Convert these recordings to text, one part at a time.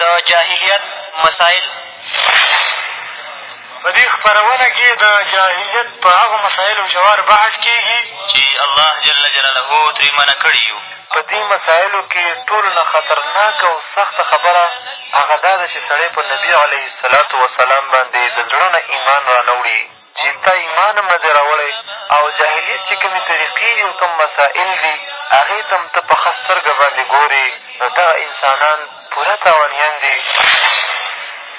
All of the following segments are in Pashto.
د جاهلیت مسایل په دې خپرونه کې د جاهلیت په هغو مسایلو ژور بحث کېږي چې الله جل جلاله ترې منع کړي یو په دې مسایلو کې ټولو نه خطرناکه او سخته خبره هغه دا ده چې سړی په نبي علیه السلام باندې د زړه نه ایمان رانه وړي چې ستا ایمان هم نه دی راوړی او جاهلیت چې کومې طریقې دي او کوم مسایل دي هغې ته هم ته په ښه سترګه باندې ګورې نو دغه انسانان پوره تاوانیان دي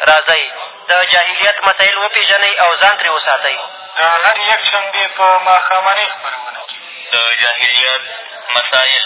راځئ د جاهلیت مسایل وپېژنئ او ځان ترې وساتئ د هر یکشنبې په ماښامنۍ خپرونه کې د جاهلیت مسایل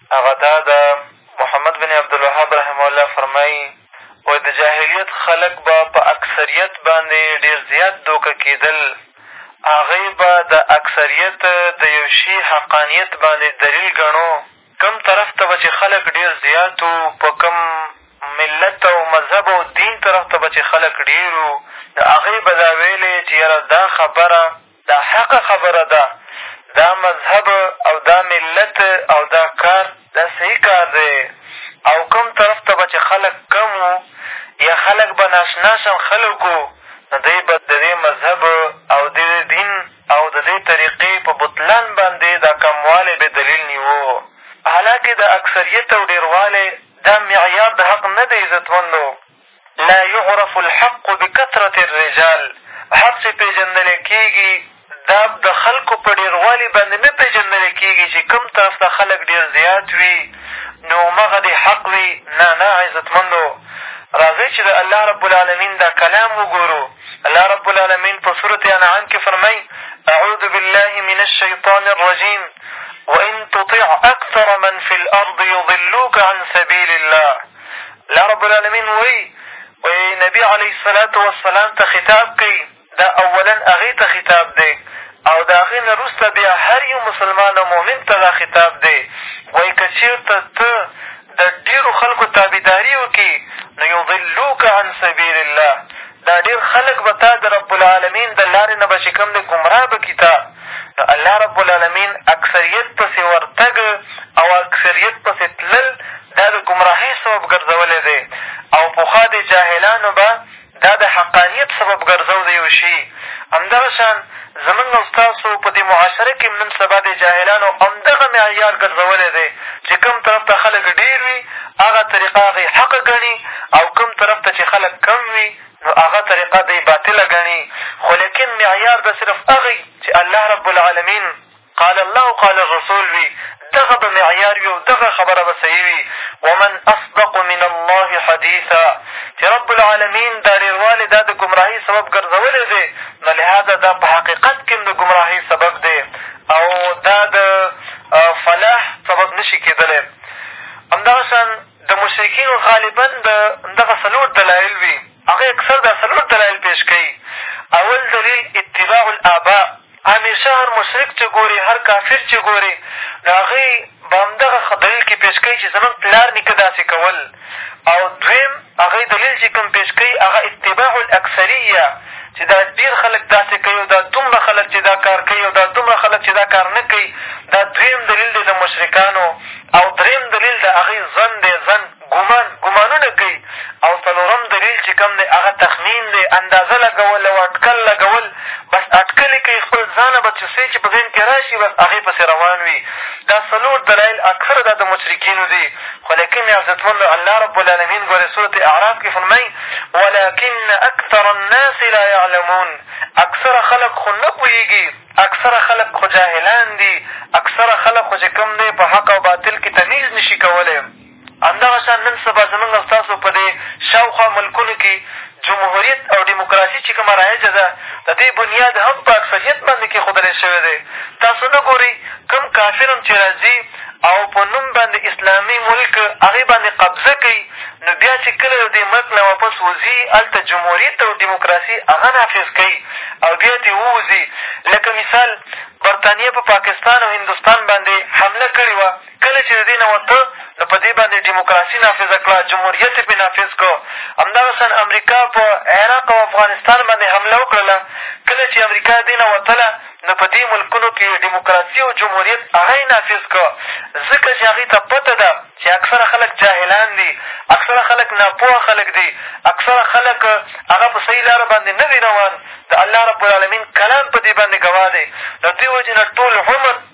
هغه دا ده، محمد بن عبدالوهاب رحمه الله فرمایي، وایي د جاهلیت خلک به په اکثریت باندې ډېر زیات دوکه کېدل، هغوی به د اکثریت د یو شي حقانیت باندې دلیل ګڼو، کوم طرف ته به چې خلک ډېر زیات وو، په کوم ملت او مذهب او دین طرف ته به چې خلک ډېر وو، د هغوی به دا ویلې چې یاره دا خبره. دا حقه خبره ده دا مذهب او دا ملت او دا کار دا صحیح کار دی او کوم طرف ته به چې خلک کم وو یا خلک به ناشنا شم خلک وو نو دوی به د دې مذهب او د دین او د دې طریقې په بطلان باندې دا کموالی به دلیل نیوو حالانکې د اکثریت او ډېروالی دا معیار د حق نه دی عزتمندو لا یعرف الحق بکثرة الرجال هر څه پېژندل کېږي دا د خلکو په ډېروالي باندې نه پېژندل کېږي چې کوم طرف ته خلک ډېر زیات وي نو همغه دې حق وي نه نه عزتمندو راځئ چې د الله رب العالمین دا کلام وګورو الله رب العالمین په صورت انعام کښې فرمایي اعوذ بالله من الشیطان الرجیم وان تطع اکثر من فی الارض یضلوک عن سبیل الله الله رب العالمین وایي وایي نبي علیه الصلاة والسلام ته خطاب کوي دا اولا هغې ته خطاب دی او د هغې نه وروسته بیا هر یو مسلمان او مؤمن ته دا خطاب دی وایي که چېرته ته د ډېرو خلکو تابعداري وکړي نو یضلوک عن سبیل الله دا ډېر خلک به تا د رب العلمين د لارې نه به چې کوم دی ګمراه به کړي تا نو الله رب العلمين اکثريت پسې ورتګ او اکثريت پسې تلل دا د ګمراهۍ سبب ګرځولی دی او پخوا دې جاهلانو به دا د حقانيت سبب ګرځولی یو شي همدغه شان زموږ او ستاسو په دې معاشره کښې نن سبا دې جاهلانو همدغه معیار ګرځولی دی چې کوم طرف ته خلک ډېر وي هغه طریقه هغوی حقه ګڼي او کوم طرف ته چې خلک کم وي نو هغه طریقه دوی باطله ګڼي خو لیکن معیار به صرف هغوی چې الله رب العالمین قال الله قال الرسول وي دغه به معیار وي او دغه خبره به صحیح وي ومن اصدق من الله حدیثا چې رب العالمین دا ډېروالی دا د ګمراهۍ سبب ګرځولی دی نو لهذا دا په حقیقت کښې د ګمراهۍ سبب دی او دا د فلاح سبب نه شي کېدلی همدغه شان د مشرکینو غالبا د دغه څلور دلایل وي هغه اکثر دا څلور دلایل پېش کوي، اول دلیل اتباع الاباء، همېشه هر مشرک چې ګورې، هر کافر چې ګورې، نو هغه یې په همدغه دلیل کښې پېش کوي چې زمونږ پلار نیکه داسې کول او دوېم هغه دلیل چې کوم پېش کوي هغه اتباع الاکثریه چې دا ډېر خلک داسې کوي او دا دومره خلک چې دا کار کوي او دا دومره خلک چې دا کار نه کوي دا دوېم دلیل دی د مشرکانو او درېیم دلیل د هغوی ظن دی ظن ګومان ګومانونه کوي او څلورم دلیل چې کوم دی هغه تخمین دی اندازه لګول او اټکل لګول بس اټکلې کوي خپل ځانه به چې څۀ چې په ذهن کښې را شي بس هغې پسې روان وي دا څلور دلایل اکثره دا د مشرکینو دي خو لیکن عزتمن الله رب العالمین ګورې صورت اعراف کښې فرمایي ولکن اکثر الناس لا یعلمون اکثره خلق خو نه پوهېږي اکثره خلق خو جاهلان دي اکثره خلق خو چې کوم دی په حق او باطل کښې تمیز نه شي کولی همدغه شان نن سبا زموږ او ستاسو په دې شاوخوا ملکونو کښې جمهوریت او ډیموکراسي چې کومه رایجه ده د دې بنیاد هم په اکثریت باندې کېښودلی شوی دی تاسو نه ګورئ کوم کافر هم چې راځي او په نوم باندې اسلامي ملک هغې باندې قبضه کوي نو بیا چې کله د دې ملک نه واپس وځي هلته جمهوریت او ډیموکراسي هغه نافظ کوي او بیا ترې ووځي لکه مثال برطانیې په پاکستان او هندوستان باندې حمله کړې وه کله چې د دې نه وته، نو په دې باندې ډیموکراسي نافظه کړه، جمهوریت یې پرې نافظ کړ. همدغه شان امریکا په عراق او افغانستان باندې حمله وکړله. کله چې امریکا د دې نه وتله، نو په دې ملکونو کې یې ډیموکراسي او جمهوریت هغه یې نافظ کړ، ځکه چې هغوی ته پته ده چې اکثره خلک جاهلان دي، اکثره خلک ناپوه خلک دي، اکثره خلک هغه په صحیح لاره باندې نه دي روان، د الله رب العالمین کلام په دې باندې ګواه دی. له دې وجې نه ټول عمر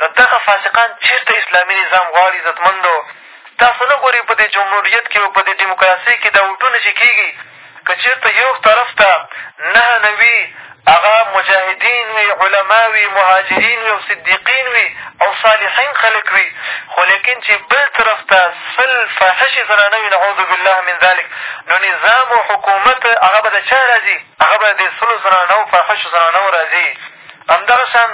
نو دغه فاسقان چېرته اسلامي نظام غواړي عزتمندو تاسو نه ګورئ په دې جمهوریت کښې او په دې ډیموکراسۍ کښې دا ووټونه چې کېږي که چېرته یو طرف ته نهه نوي هغه مجاهدین وي علما وي مهاجرین وي او صدیقین وي او صالحین خلک وي خو لیکن چې بل طرف ته سل فاحشې زنانه وي نعوذ بالله من ذلک نو نظام او حکومت هغه به د چا راځي هغه به د سلو زنانو فاحشو زنانو راځي همدغه شان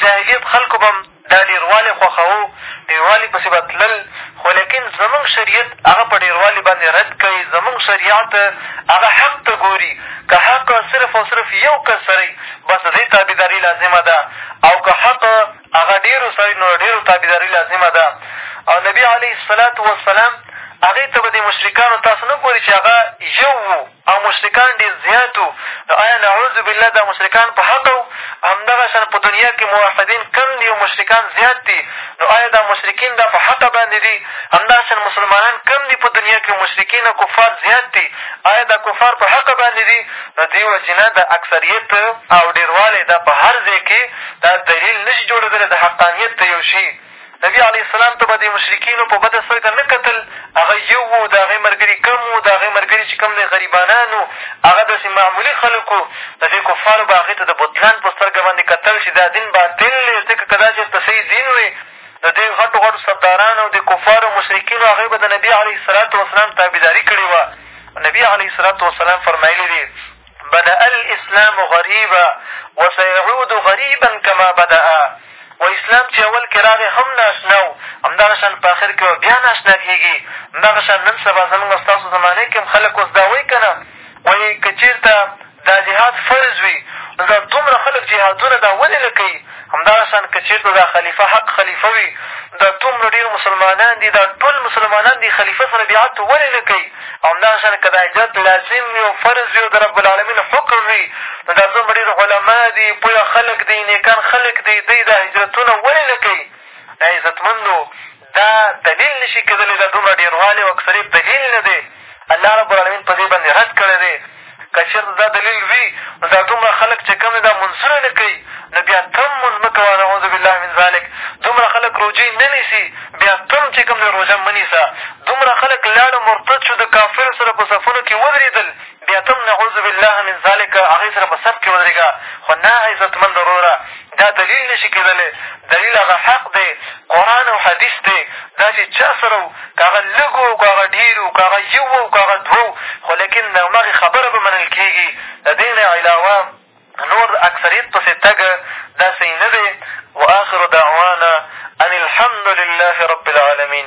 جاهلیت خلکو به هم دا ډېروالی خوښوو، ډېروالي پسې به تلل، خو لیکن زموږ شریعت هغه په ډېروالي باندې رد کړئ، زموږ شریعت هغه حق ته ګوري، که حق صرف او صرف یو کس سره وي، بس د دې تابعداري لازمه ده او که حق هغه ډېرو سره وي، نو د ډېرو تابعداري لازمه ده او نبي علیه الصلوة والسلام هغې ته به دې مشرکانو تاسو نه ګورئ چې هغه یو وو. او مشرکان ډېر زیات وو، نو ایا نعوذ بالله دا مشرکان په حقه وو؟ همدغه شان په دنیا کښې موحدین کم دي او مشرکان زیات دي، نو ایا دا مشرکین دا په حقه باندې دي؟ همدغه شان مسلمانان کم دي په دنیا کښې او مشرکین او کفار زیات دي، ایا دا کفار په حقه باندې دي؟ نو دې وجې نه د اکثریت او ډېروالی دا په هر ځای کښې دا دلیل نه شي جوړېدلی د حقانیت د یو شي، نبي علیه السلام ته به د مشرکینو په بده سترګه نه کتل، هغه یو و، د هغه ملګري کم وو، د هغه ملګري چې کوم دی غریبانان وو، هغه داسې معمولي خلک وو، نو دې کفارو به هغې ته د بطلان په سترګه باندې کتل چې دا دین باطل دی، ځکه که دا چېرته صحیح دین وی نو دې غټو غټو سردارانو او د کفارو مشرکینو هغوی به د نبي علیه السلام تابعداري کړې وه، نبي علیه السلام فرمایلي دي. بدأ الاسلام غریبا و سیعود غریبا کما بدأ وایي اسلام چې اول کښې راغی هم نا اشنا و همدغه شان په اخر کښې به بیا نا اشنا کېږي همدغه شان نن سبا زمونږ او ستاسو زمانې کښې هم خلک اوس دا وایي که نه وایي که چېرته دا جهاد فرض وي نو دا دومره خلک جهادونه دا ولې نه کوي همداشان که چېرته دا خلیفه حق خلیفه وي، دا دومره ډېر مسلمانان دي، دا ټول مسلمانان دي، خلیفه سره بیعت ولې نه کوي؟ او همداشان که دا هجرت لازم وي او فرض وي او د ربالعلمین حکم وي، نو دا دومره ډېر علما دي، پوه خلک دي، نېکان خلک دي، دوی دا هجرتونه ولې نه کوي؟ ای عزتمندو! دا دلیل نه شي کېدلی، دا دومره ډېروالی او اکثریت دلیل نه دی، الله رب العلمین په دې باندې رد کړی دی، که چېرته دا دلیل وي نو دا دومره خلک چې کوم دی دا لمونځونه نه کوي نو بیا ته هم لمونځ مه کوه نعوذ بالله من ذلک، دومره خلک روژې نه نیسي بیا ته هم چې کوم دی روژه مه نیسه، دومره خلک لاړل مرتد شول د کافرو سره په صفونو کښې ودرېدل بیا ته هم نعوذ بالله من ذلک هغوی سره په صف کښې ودرېږه خو نه عزتمنده وروره دا دلیل نه شي کېدلی دلیل هغه حق دی قرآن او حدیث دی دا چې چا سره وو که هغه لږ وو که هغه ډېر وو که هغه یو وو که هغه دوه وو خو لیکن د همغې خبره به منل کېږي د دې نه علاوه نور د اکثریت پسې تګ دا صحیح نه دی وآخر دعوانا ان الحمد لله رب العالمین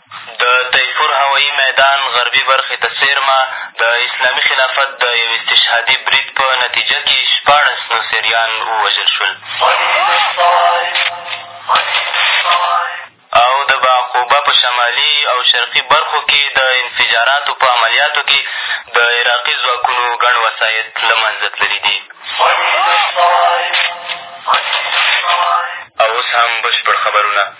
د تیپور هوایي میدان غربي برخې ته څېرمه د اسلامي خلافت د یو استشهادي برید په نتیجه کې شپاړس نوسیریان ووژل شول او د بعقوبه په شمالي او شرقي برخو کې د انفجاراتو په عملیاتو کې د عراقي ځواکونو ګڼ وسایط له منځه تللي دي او اوس هم بشپړ خبرونه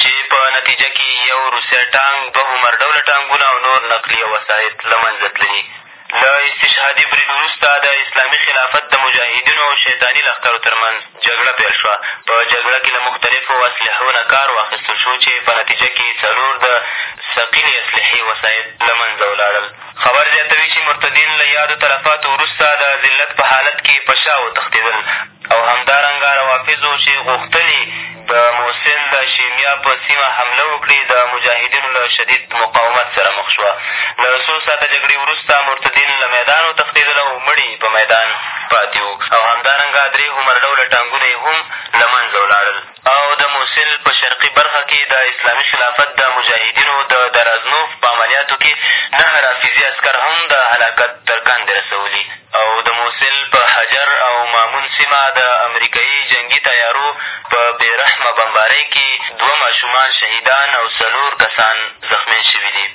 چې په نتیجه کې یې یو روسی ټانګ، دوه هومر ډوله ټانګونه او نور نقلیه وسایط له منځه تللي. له استشهادي برید وروسته د اسلامي خلافت د مجاهدینو او شیطاني لښکرو تر منځ جګړه پیل شوه. په جګړه کې له مختلفو اسلحو نه کار واخیستل شو چې په نتیجه کې یې څلور د ثقیلې اسلحې وسایط له منځه ولاړل. خبر زیاتوي چې مرتدین له یادو تلفاتو وروسته د ذلت په حالت کې په شا وتښتېدل. او همدارنګه روافضو چې غوښتل یې د موصل د شیمیا په سیمه حمله وکړي د مجاهدینو له شدید مقاومت سره مخ شوه. له څو ساعته جګړې وروسته مرتدین له میدان وتښتېدل او مړي یې په میدان پاتې وو او همدارنګه درې هومرډوله ټانګونه یې هم له منځه ولاړل. او د موصل په شرقي برخه کې د اسلامي خلافت د مجاهدینو د درازنوف په عملیاتو کې نهه رافضي عسکر هم د هلاکت تر کندې رسولي او د موصل په حجر او مامون سیمه د امریکايي جنګي طیارو په بې رحمه بمبارۍ کې دوه ماشومان شهیدان او څلور کسان زخمېن شوي دي.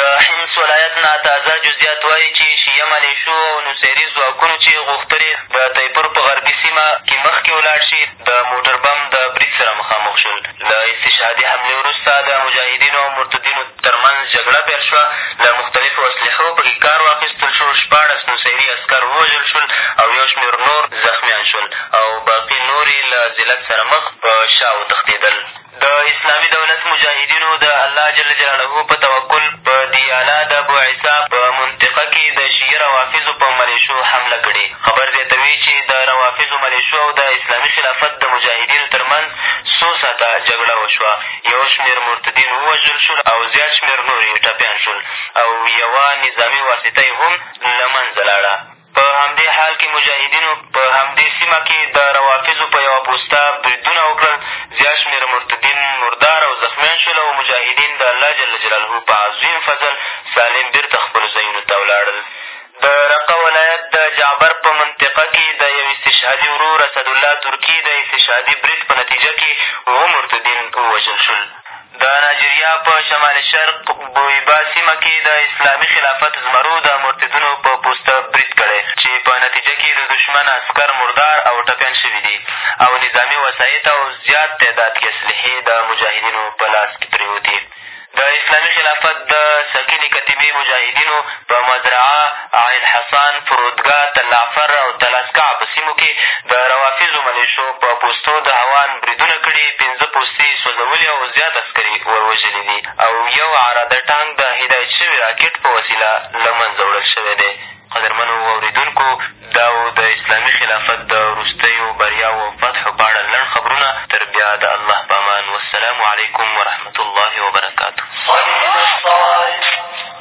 د حمص ولایت نه تازه جزیات وایي چې شیعه ملېشو او نصیري ځواکونو چې غوښتلې د تیپور په غربي سیمه کې مخکې ولاړ شي، د موټر بم د برید سره مخامخ شول. له استشهادي حملې وروسته د مجاهدینو او مرتدینو تر منځ جګړه پیل شوه، له مختلفو اسلحو په کې کار واخیستل شو، شپاړس نصیري عسکر ووژل شول او یو شمېر نور زخمیان شول او باقي نور یې له ذلت سره مخ په شا وتښتېدل. د اسلامي دولت مجاهدینو د الله جل جلاله په توکل په دیاله د ابوعیسی په منطقه کې د شیعه روافضو په ملېشو حمله کړې. خبر زیاتوي چې د روافضو ملېشو او د اسلامي خلافت د مجاهدینو تر منځ څو ساعته جګړه وشوه، یو شمېر مرتدین ووژل شول او زیات شمېر نور یې ټپیان شول او یوه نظامي واسطه یې هم له منځه لاړه. په همدې حال کې مجاهدینو په همدې سیمه کې د روافضو په یوه پوسته بریدونه وکړل، زیات شمېر مرتدین مردار او زخمیان شول او مجاهدین د الله جل جلاله په عظیم فضل سالم بېرته خپلو ځایونو ته ولاړل. د رقه ولایت د جعبر په منطقه کې د یو استشهادي ورور اسدالله ترکي د استشهادي برید په نتیجه کې اووه مرتدین ووژل شول. د ناجریا په شمال شرق بویبا سیمه کې د اسلامي خلافت زمرو د مرتدینو په پوسته برید کړی چې په نتیجه کې د دښمن عسکر مردار او ټپیان شوي دي او نظامي وسایط او زیات تعداد کې اسلحې د مجاهدینو په لاس کې پرېوتې د اسلامي خلافت د سکینې کتیبې مجاهدینو په مزرعه عین حسن، فرودګا، تلعفر او تلعسکع په سیمو کې د روافضو ملېشو په پوستو د هوان بریدونه کړي، پېنځه پوستې یې سوځولي او زیات عسکر یې ور وژلي دي او یو عراده ټانک د هدایت شوي راکټ په وسیله له منځه وړل شوی دی. قدرمنو اورېدونکو! دا و د اسلامي خلافت د وروستیو بریاوو او فتحو په اړه لنډ خبرونه، تر بیا د الله په امان، والسلام علیکم ورحمة الله وبرکاته. صلي بالصلاة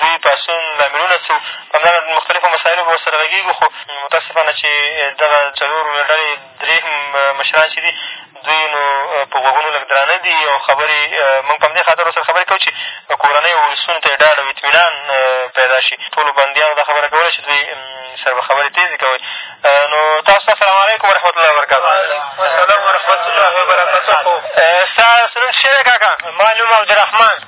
دوی پاڅون لاملونه څه وو؟ په همدا ډول مختلفو مسایلو به ورسره غږېږو خو متأسفانه چې دغه څلور ډلې درې مشران چې دي دوی نو په غوږونو لږ درانه دي او خبرې مونږ په همدې خاطر ورسره خبرې کوو چې کورنیو ولسونو ته یې ډاډ او اطمینان پیدا شي ټولو بندیانو دا خبره کوله چې دوی سره به خبرې تېزې کوئ نو تاسو ته السلام علیکم ورحمت الله وبرکاتو السلام ورحمت الله وبرکاتو ستا څه نوم څه شوی کاکا ما نوم عبدالرحمن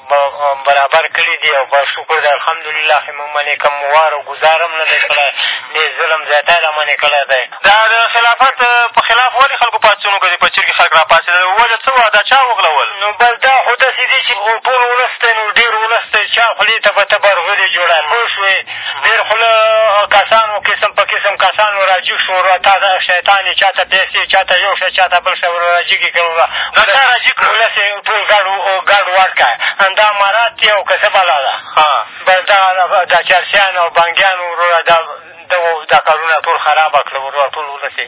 برابر کړي دي او بس شکر دی الحمدلله چې موږ باندې کوم وار او ګوزار هم نه دی کړی ډېر ظلم زیاتی را باندې کړی دی دا د خلافت په خلاف ولې خلکو پاڅون وکړ چې په چرګې خلک را پاڅېدل وجه څه وه دا چا وغلول نو بس دا خو داسې دي چې ټول ولس دی نو ډېر ولس دی چا خولې ته به ته برغلې جوړه پوه شوې ډېر خوله کسان وو، قسم په قسم کسان وو، راجیګ شو وروره تا دغه شیطان یې چا ته پیسې، چا ته یو شی، چا ته بل شی وروره راجیګ یې کړ وروره دا چا راجیګ کړ ولس یې ټول ګډ ګډ وډ کړ همدا مراد دی او که څه بلا ده بس دغه دا چرسیان او بنګیان وروره دا دغو دا کارونه ټول خرابه کړل وروره ټول ولس یې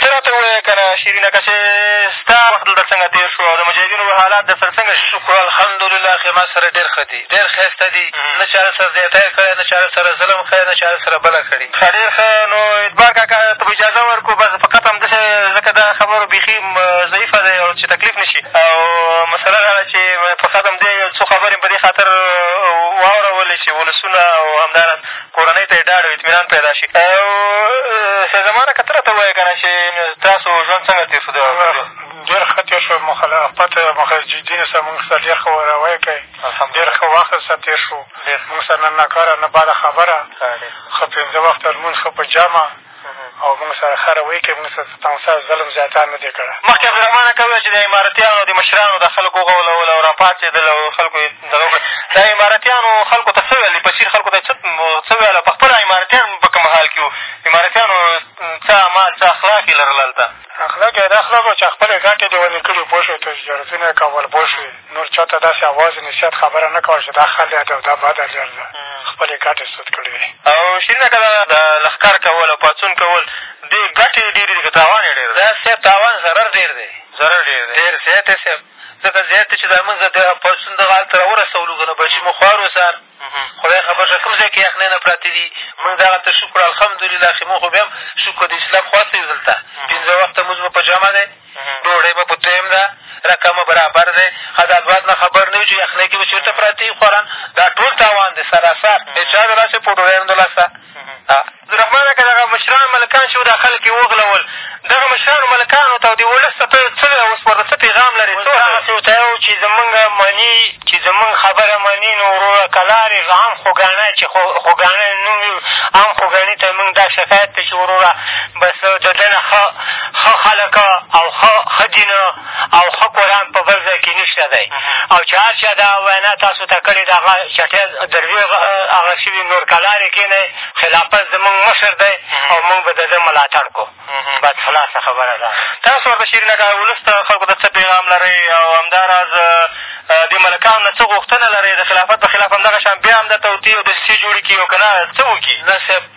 ته راته ووایه که نه شېرینه که چېرې ستا وخت دلته څنګه تېر شو او د مجاهدینو به حالات در سره څنګه شي. شکر الحمدلله که ما سره ډېر ښه دي، ډېر ښایسته دي، نه چا در سره زیاتی کړی، نه چا در سره ظلم کړی، نه چا در سره بله کړې. ښه ډېر ښه، نو اعتبار کاکا ته به اجازه ورکړو، بس فقط همداسې ځکه دا خبره بیخي ضعیفه ده او چې تکلیف نه شي او مسله دا ده چې فقط همدې یو څو خبرې مې په دې خاطر واورولې چې ولسونه او همداراز کورنۍ ته یې ډاډ او اطمینان پیدا شي او سید زمانه که ته راته ووایې که نه چې ستاسو ژوند څنګه تېر شو ډېر ښه تېر شو مخالفت مخالفینو سره مونږ سره ډېر ښه روی کوي ډېر ښه وخت در سره تېر شو مونږ سره نه ناکاره نه بده خبره ښه پېنځه وخته لمونځ ښه په جمع او مونږ سره خره وۍ کوې مونږ سره د تانسا ظلم زیاتا نه دې کړه. مخکې عبدالرحمن اکا وویل چې دا امارتیانو د مشرانو دا خلک وغولول او راپاڅېدل او خلکو یې دغه وکړل دا امارتیانو خلکو ته څه ویل د پچیر خلکو ته یې څه څه ویل او په خپله امارتیان په کوم حال کښې وو امارتیانو څه اعمال څه اخلاق یې لرل هلته اخلاق یې دا اخلاق وو چې خپلې ګټې دې ونې کړي پوه شوې، تجارتونه یې کول پوه شوې، نور چا ته داسې اواز نصیحت خبره نه کوله چې دا ښه لېر دی او دا بده لېر ده، خپلې ګټې سود کړې وې. او شیرین اکا دا د لښکر کول او پاڅون کول دې ګټې یې ډېرې دي که تاوان یې ډېر دی؟ دا صیب تاوان ضرر ډېر دی. ضرر ډېر دی. ډېر زیات دی صیب، ځکه زیات دی چې دا مونږ د پاڅون دغه حال ته را ورسولو که نه بچي مو خوار وو سر. خدای خبر شه کوم ځای کښې یخنۍ نه پراته دي مونږ دغلته شکر الحمدلله کښې مونږ خو بیا هم شکر د اسلام خواست یو دلته پېنځه وخته لمونځ مو په جمع دی ډوډۍ به په دویم ده رقم به برابر دی ښه دا دواد نه خبر نه یو چې یخنۍ کښې به چېرته پراته یي خواران دا ټول تاوان دی سراسر د چا د لاسه په ډوډۍ هم د لاسه عبدالرحمنه که دغه مشران ملکان چې وو دا خلک یې وغلول دغه مشرانو ملکانو ته او دې ولس ته ته څه اوس ورته څه پیغام لرې څه دغسې ورته یو چې زمونږ مني چې زمونږ خبره مني نو وروره که لارې عام خوګاڼی چې خوګاڼی نوم وي عام خوګاڼي ته مونږ دا شکایت دی چې وروره بس د ده نه ښه ښه خلک او ښه ښه دین او ښه قرآن په بل ځای کښې نشته دی او چې هر چا دا وینا تاسو ته کړې ده هغه چټی دروېغ هغه شوي نور کلارې کېنئ خلافت زمونږ مشر دی او مونږ به د ده ملاتړ کړو بس خلاصه خبره ده تاسو ورته شیرینه که ولس ته خلکو ته څه پیغام لرئ او همداراز دې ملکانو نه څه غوښتنه لرئ د خلافت په خلاف همدغه شان بیا همدا توطیې او دسیسې جوړې کړي او که نه څه وکړي نه صاحب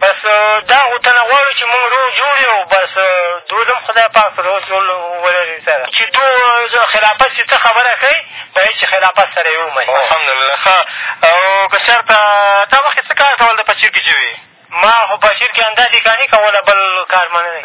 بس دا غوتنه غواړو چې موږ روغ جوړ یو بس دود هم خدای پاک روغ جوړ ولري سره چې دو خلافت چې څه خبره کوي باید چې خلافت سره یې ومني الحمدلله ښه او که چېرته تا مخکې څه کار کول د پچیر کښې چې وې ما خو پچیر کښې همداسې کانې کوله بل کار ما نه دی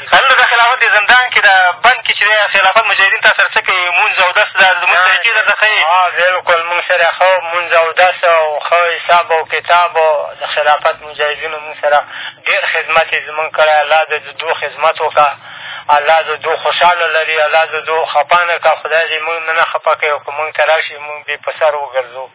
هلته د خلافت دې زندان کښې ده بند کښې چې دی خلافت مجاهدین تاسو سره څه کوي مونځ اودس دا زمونږ طریقې درته ښيي بلکل مونږ سره ښه مونځ اودس او ښه حساب او کتاب د خلافت مجاهدینو مونږ سره ډېر خدمت یې زمونږ کړی الله د دو خدمت وکړه الله د دو خوشحاله لري الله د دو خپه نه کړه خدای دې مونږ نه خپه کوي او که مونږ ته را شي مونږ دې په سر وګرځو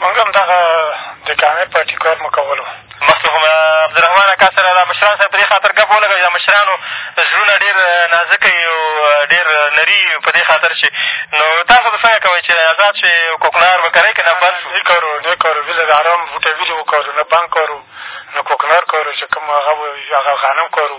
مونږ هم دغه د کامې پارټي کار مو کولو. مخکې خو مې عبدالرحمن اکا سره دا مشران صاحب په دې خاطر ګپ ولګوه چې دا مشرانو زړونه ډېر نازکه يي او ډېر نري يي په دې خاطر چې نو تاسو به څنګه کوئ چې ازاد شئ کوکنار به کرئ که نه بند شو نه کرو نه کرو بله د حرام بوټی ویلي وکرو نه بنګ کرو نه کوکنار کرو چې کوم هغه هغه غنم کرو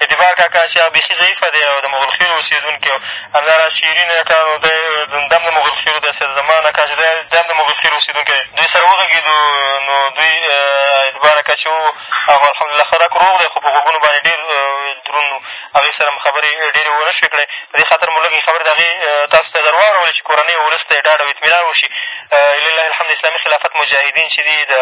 اعتبار کاکا چې هغه بېخي ضعیفه دی او د مغلخېلو اوسېدونکی و، همداراز شیرین اکا نو دی دم د مغلخېلو دی، سیدزمان اکا چې دی دی هم د مغلخېلو اوسېدونکی دی، دوی سره وغږېدو نو دوی اعتبار اکا چې و هغه الحمدالله ښه رک روغ دی خو په غوږونو باندې ډېر دروند و، هغې سره مو خبرې ډېرې و نه شوې کړای، په دې خاطر مو لږې خبرې د هغې تاسو ته در واړولې چې کورنۍ او ولس ته یې ډاډ او اطمینان وشي، لله الحمد اسلامي خلافت مجاهدین چې دي د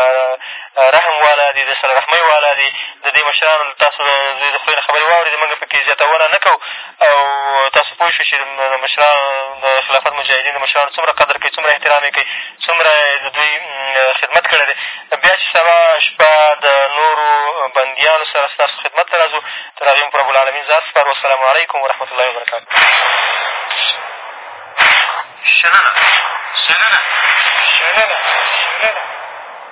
رحم والا دي، د صله رحمۍ والا دي، د دې مشرانو له تاسو د دوی د خولې نه خبرې واورېدې، مونږ په کې زیاتونه نه کوو او تاسو پوه شوئ چې د مشرانو د خلافت مجاهدین د مشرانو څومره قدر کوي، څومره احترام یې کوي، څومره یې د دوی خدمت کړی دی. بیا چې سبا شپه د نورو بندیانو سره ستاسو خدمت ته راځو، تر هغې مو پر ربالعالمین ځان سپارو. السلام علیکم ورحمة الله وبرکاته. شننه شننه شننه شننه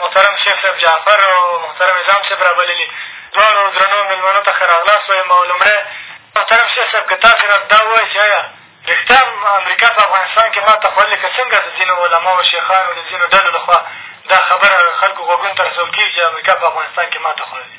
محترم شیخ صاحب جعفر او محترم نظام صاحب را بللي دواړو درنو مېلمنو ته ښه راغلاست وایم او لومړی محترم شیخ صاحب که تاسې راته دا ووایئ چې ایا رښتیا هم امریکا په افغانستان کښې ماته خوړلې که څنګه د ځینو علماو شیخانو د ځینو ډلو له خوا دا خبره خلکو غوږونو ته رسول کېږي چې امریکا په افغانستان کښې ماته خوړلې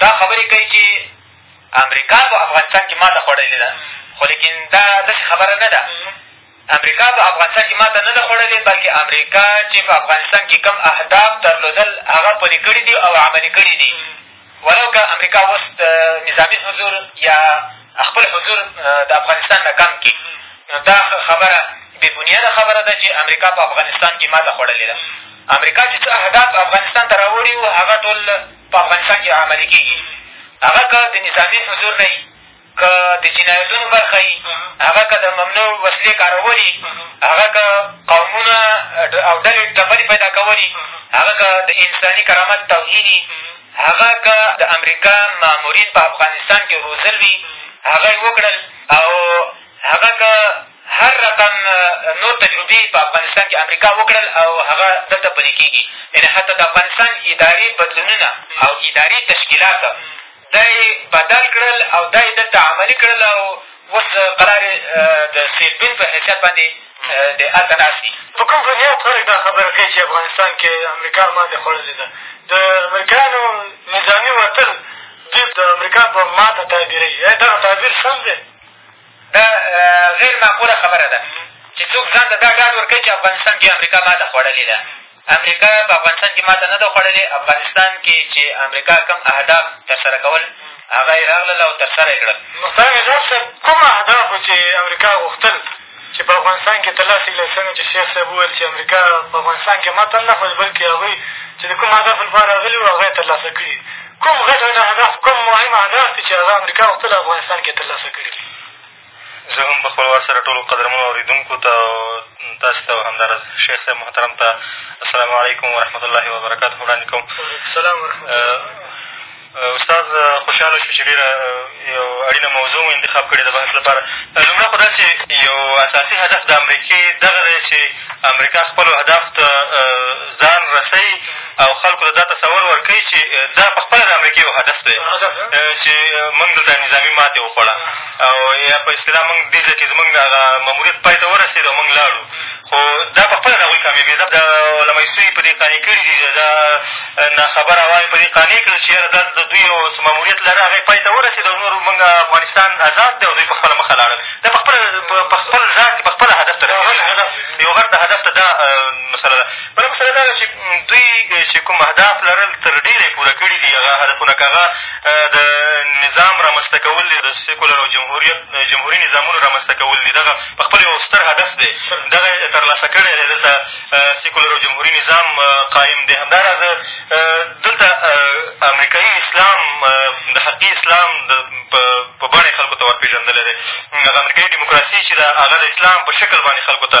دا خبرې کوي چې امریکا په افغانستان کښې ماته خوړلې ده خو لیکن دا داسې خبره نه ده امریکا په افغانستان کښې ماته نه ده خوړلې بلکې امریکا چې په افغانستان کښې کوم اهداف درلودل هغه پلې کړي دي او عملي کړي دي ولو که امریکا اوس د نظامي حضور یا خپل حضور د افغانستان نه کم کړي نو دا خبره بې بنیاده خبره ده چې امریکا په افغانستان کښې ماته خوړلې ده امریکا چې څه اهداف افغانستان ته راوړي وو هغه ټول په افغانستان کښې عملي کېږي هغه که د نظامي حضور نه وي که د جنایتونو برخه وي هغه که د ممنوع وسلې کارول وي هغه که قومونه او ډلې ډبرې پیدا کول وي هغه که د انساني کرامت توهین وي هغه که د امریکا مامورین په افغانستان کښې روزل وي هغه یې وکړل او هغه که هر رقم نور تجربې په افغانستان کې امریکا وکړل او هغه دلته پلې کېږي، یعنې حتی د افغانستان ادارې بدلونونه او ادارې تشکیلات دا یې بدل کړل او دا یې دلته عملي کړل او اوس قرار یې د سېلبین په حیثیت باندې دی هلته ناست دي. په کوم بنیاد خلک دا خبره کوي چې افغانستان کې امریکا ماتې خوړلې ده؟ د امریکایانو نظامي وتل دوی د امریکا په ماته تعبیروي، ایا دغه تعبیر سم دی؟ دا غېر معقوله خبره ده چې څوک ځان ته دا ډاډ ورکوي چې افغانستان کښې امریکا ماته خوړلې ده امریکا په افغانستان کښې ماته نه ده خوړلې افغانستان کښې چې امریکا کوم اهداف تر سره کول هغه یې راغلل او تر سره یې کړل مختار غزال صاحب کوم اهداف و چې امریکا غوښتل چې په افغانستان کښې تر لاسه کړل څنګه چې شیخ صاحب وویل چې امریکا په افغانستان کښې ماته نه خوړل بلکې هغوی چې د کوم هدف لپاره راغلي وو هغه یې تر لاسه کړي کوم غټ غټ اهداف کوم مهم اهداف دي چې هغه امریکا غوښتل افغانستان کښې تر لاسه کړي دي زه هم په خپل وار سره ټولو قدرمنو اورېدونکو ته تاسو ته همداراز شیخ صاحب محترم ته السلام علیکم ورحمت الله وبرکاته وړاندې کوم سلام استاد خوشحاله شو چې ډېره یو اړینه موضوع مو انتخاب کړې د بحث لپاره لومړی خو دا چې یو اساسي هدف د امریکې دغه دی چې امریکا خپلو اهدافو ته ځان رسوي او خلکو ته دا تصور ورکوي چې دا په خپله د امریکې یو هدف دی چې مونږ دلته نظامي ماتې وخوړه او یا په اصطلاح مونږ دې ځای کښې زمونږ هغه ماموریت پای ته ورسېد او مونږ لاړو خو دا په خپله د هغوی کامیابي ده د علما سوري په دې قانع کړي دي دا ناخبره عوام په دې قانع کړل چې یاره دا د دوی یو څه ماموریت لره هغه پای ته ورسېد او نور مونږ افغانستان ازاد دی او دوی په خپله مخه لاړل دا په خپله په خپل ځان کښې په خپله هدف ته رسېدلي یو غټ هدف ته دا مسله ده بله مسله دا ده چې دوی چې کوم اهداف لرل تر ډېره یې پوره کړي دي هغه هدفونه که هغه د نظام رامنځته کول دی د سیکولر او جمهوریت جمهوري نظامونو رامنځته کول دي دغه په خپل یو ستر هدف دی دغه یې ترلاسه کړی دی دلته سیکولر او جمهوري نظام قایم دی همداراز دلته امریکایي اسلام د حقي اسلام د په بڼه یې خلکو ته ورپېژندلی دی هغه امریکایي ډیموکراسي چې ده هغه د اسلام په شکل باندې خلکو ته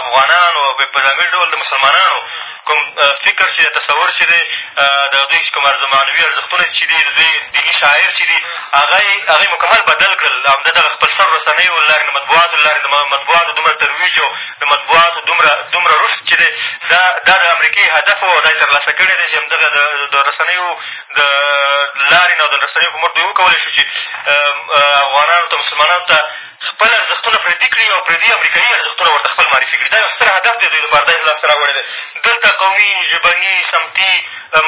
افغانانو او په ځانګړي ډول د مسلمانانو کوم فکر چې دی تصور چې دی د دوی چې کوم معنوي ارزښتونه چې دي د دوی دیني شعایر چې دي هغه یې هغه یې مکمل بدل کړل او د دغه خپل سر رسنیو له لارې د مطبوعاتو له لارې د مطبوعاتو دومره ترویج او د مطبوعاتو دومره دومره رشد چې دی دا دا د امریکې هدف و او دا یې ترلاسه کړی دی چې همدغه د رسنیو د لارې نه او د رسنیو په مټ دوی وکولی شو چې افغانانو ته مسلمانانو ته خپل ارزښتونه پردي کړي او پردي امریکايي ارزښتونه ورته خپل معرفي کړي، دا یو ستر هدف دی دوی لپاره دا یې لاسته راوړی دی. دلته قومي، ژبني، سمتي،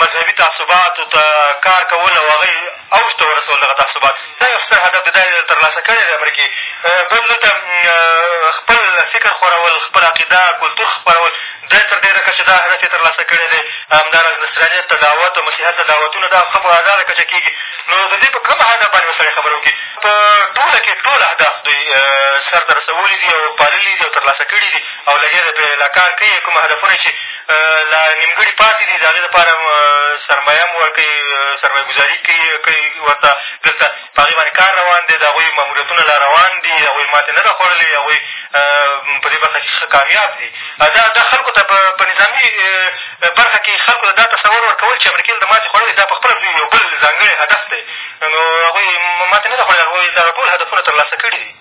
مذهبي تعصباتو ته کار کول او هغه یې اوج ته ورسول دغه تعصبات دا یو ستر هدف دی دا یې تر لاسه کړی دی امریکې بل دلته خپل فکر خورول خپله عقیده کلتور خپرول دی تر ډېره کچه دا هدف یې تر لاسه کړی دی، همداراز نصرانیت ته دعوت او مسیحیت ته دعوتونه دا ښه په ازاده کچه کېږي، نو د دوی په کوم هدف باندې به سړی خبرې وکړي؟ په ټوله کې ټول اهداف دوی سر ته رسولي دي او پاللي دي او تر لاسه کړي دي او لګیا دی پرې لا کار کوي، کوم هدفونه چې لا نیمګړي پاتې دي د هغې لپاره سرمایه هم ورکوي، سرمایه ګذاري کوي ورته دلته. په هغې باندې کار روان دی، د هغوی ماموریتونه لا روان دي، هغوی ماتې نه ده خوړلې، هغوی په دې برخه کښې ښه کامیاب دي. دا دا خلکو ته په په نظامي برخه کښې خلکو ته دا تصور ورکول چې امریکې دلته ماتې خوړلې، دا په خپله دوی یو بل ځانګړی هدف دی، نو هغوی ماتې نه ده خوړلې، هغوی دغه ټول هدفونه تر لاسه کړي دي.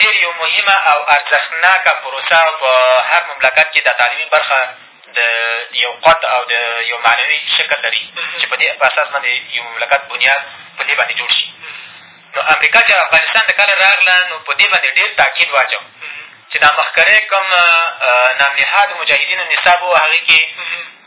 ډېر یو مهمه او ارزښتناکه پروسه او په هر مملکت کښې دا تعلیمي برخه د یو قوت او د یو معنوي شکل لري چې په دې په اساس باندې یو مملکت بنیاد په دې باندې جوړ شي نو امریکا چې افغانستان ته کله راغله نو په دې باندې ډېر تاکید واچو چې دا مخکری کوم نامنهاد مجاهدینو نصاب و هغې کښې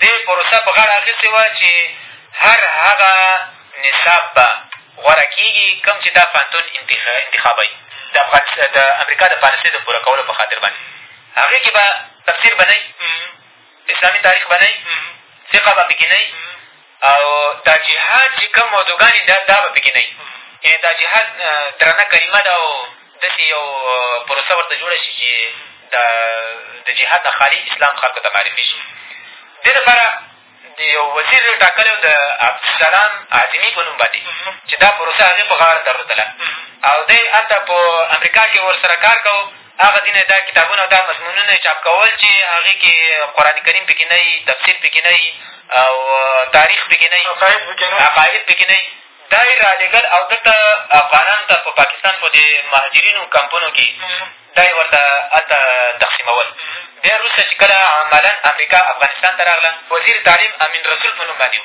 دې پروسه په غاړه اخېستې وه چې هر هغه نصاب به غوره کېږي کوم چې دا پوهنتون انتخابوي د افغانستان د امریکا د پالیسۍ د پوره کولو په خاطر باندې هغې کښې به تفسیر به نه اسلامي تاریخ به نه فقه به پکې نه او دا جهاد چې کوم موضوعګانې دا دا به پکې نه یعنې دا جهاد درنه کلمه ده او داسې یو پروسه ورته جوړه شي چې د د جهاد نه خالي اسلام خلکو ته معرفي شي دې لپاره د یو وزیر ټاکلی د عبدالسلام عظمي په نوم باندې چې دا پروسه هغې په غاړه درلودله او دی هلته په امریکا کښې ورسره کار کوو هغه ځین دا کتابونه او دا مضمونونه چاپ کول چې هغې کښې قرآن کریم پکې نه وي تفسیر پکې نه وي او تاریخ پکې نه وي عقاید پکې نه وي دا یې رالېږل او دلته افغانانو ته په پاکستان په دې مهاجرینو کمپونو کښې دا یې ورته هلته تقسیمول بیا وروسته چې کله عملا امریکا افغانستان ته راغله وزیر تعلیم امین رسول په نوم باندې و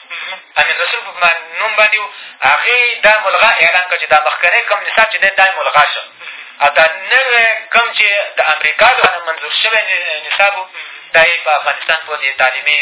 امین رسول په نوم باندې و هغې دا ملغا اعلان کړه چې دا مخکنی کوم نصاب چې دی دا یې ملغا شه او دا نوی کوم چې د امریکا له منظور شوی نصاب و دا یې په افغانستان په دې تعلیمي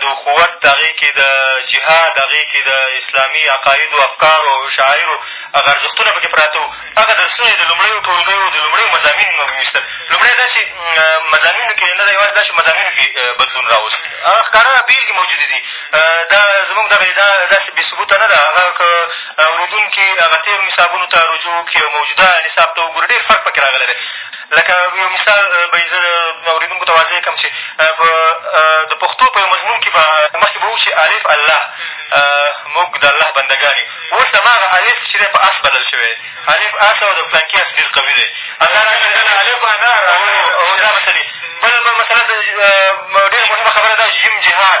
د اخوت د هغې کښې د جهاد د هغې کښې د اسلامي عقایدو افکارو او شعایرو هغه ارزښتونه په کښې پراته وو هغه درسونه یې د لومړیو ټولګیو د لومړیو مضامینو نه وویستل لومړی دا چې مضامینو کښې نه دا یوازې دا چې مضامینو کښې بدلون راوست هغه ښکاره بېلګې موجودې دي دا زمونږ دغه ادعا داسې بې ثبوته نه ده هغه که اورېدونکي هغه تېرو نصابونو ته رجوع وکړي او موجوده نصاب ته وګوري ډېر فرق په کښې راغلی دی لکه یو مثال به یې زه اورېدونکو ته واضح کړم چې په د پښتو په یو مضمون کښې به مخکې به وو چې الف الله موږ د الله بنده ګان یو اوس هماغه الف چې دی په اس بدل شوی دی الف اس او د پلانکي اس ډېر قوي دی همدارنګه کله الف انار او دا مسلې بل بل مسله ډېره مهمه خبره دا جیم جهاد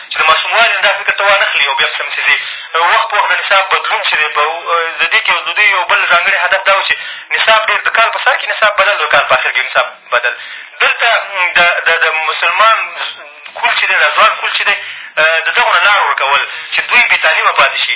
چې د ماشوموالي نه دا فکر ته وانهخلي او بیا پسې هم څیزې وخت په وخت د نصاب بدلون چې دی په د دې کښې د دوی یو بل ځانګړی هدف دا و چې نصاب ډېر د کال په سر کښې نصاب بدل د کال په اخر کښې نصاب بدل دلته د د مسلمان کول چې دی دا ځوان کول چې دی د دغو نه لار ورکول چې دوی بې تعلیمه پاتې شي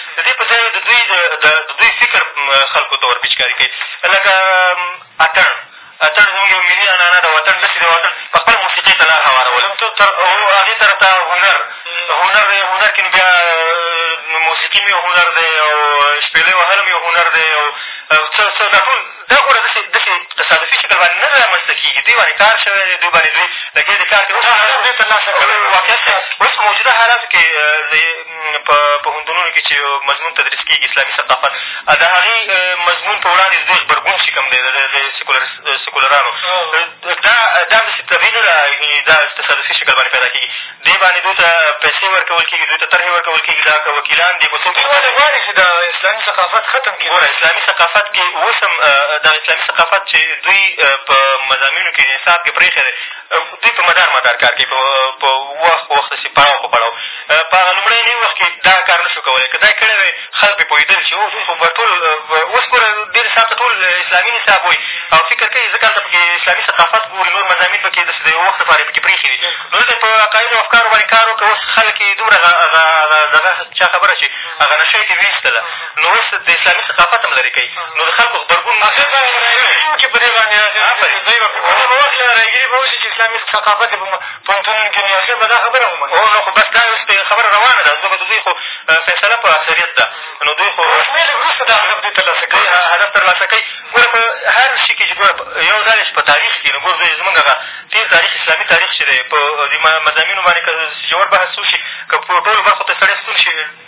د دې په ځای د دوی د دوی فکر خلکو ته ور پېچکاري کوي لکه اتڼ اتڼ زموږ یو ملي عنعنه ده وطن داسې د وطن په خپله موسیقۍ ته لار هوارول هغې طرف ته هنر هنر دی هنر کښې نو بیا موسیقي هم یو هنر دی او شپېلۍ وهل هم یو هنر دی او څه څه دا ټول دا ګوره داسې داسې تصادفي شکل باندې نه رامنځ ته کېږي دوی باندې کار شوی دی دوی باندې دوی لګیا دي کار کوي واقعیت دی اوس موجوده حالاتو کښې په پوهنتونونو کښې چې مضمون تدریس کېږي اسلامي ثقافت د هغې مضمون په وړاندې د دوی غبرګون چې کوم دی د سیکولرانو دا دا داسې طبیعي نه ده دا تصادفي شکل باندې پیدا کېږي دې باندې دوی ته پیسې ورکول کېږي، دوی ته طرحې ورکول کېږي، دا که وکیلان دي که څوک دي. دوی ولې غواړي چې دا اسلامي ثقافت ختم کړي؟ ګوره اسلامي ثقافت کې اوس هم دغه اسلامي ثقافت چې دوی په مضامینو کښې نصاب کښې پرېښی دی، دوی په مدار مدار کار کوي، په وخت په وخت هسې پړاو په پړاو. په هغه لومړني وخت کښې دا کار نه شو کولای، که دا یې کړی وای، خلق پرې پوهېدل چې اوس خو به ټول اوس ګوره دې نصاب ته ټول اسلامي نصاب وایي او فکر کوي ځکه هلته پکې اسلامي ثقافت ګوري نور مضامین پکې داسې د یو وخت لپاره یې پکې پرېښي دي نو دلته یې په عقایدو او افکارو باندې کار وکړ اوس خلک یې دومره هغه دغه چا خبره چې هغه نشه یې ترې ویستله نو اوس د اسلامي ثقافت هم لرې کوي نو د خلکو غبرګون چې په دې باندې دوی به واخلي رایګیري به وشي چې اسلامي ثقافت یې په پوهنتونونو کښې مې اخر به دا خبره ومنله هو نو خو بس دا اوس پرې خبره روانه ده ځکه د دوی خو فېصله په اکثريت ده نو دوی خو اوس مې لږ وروسته دا هدف دوی تر لاسه کوي دوی هدف تر لاسه کوي ګوره په هر شي کښې چې ګوره يو دا دی چې په تاريخ کښې نو ګوره زمونږ هغه تېر تاريخ اسلامي تاريخ چې دی په دې مضامينو باندې که ژور بحث وشي که په ټولو برخو ته سړی ستون شي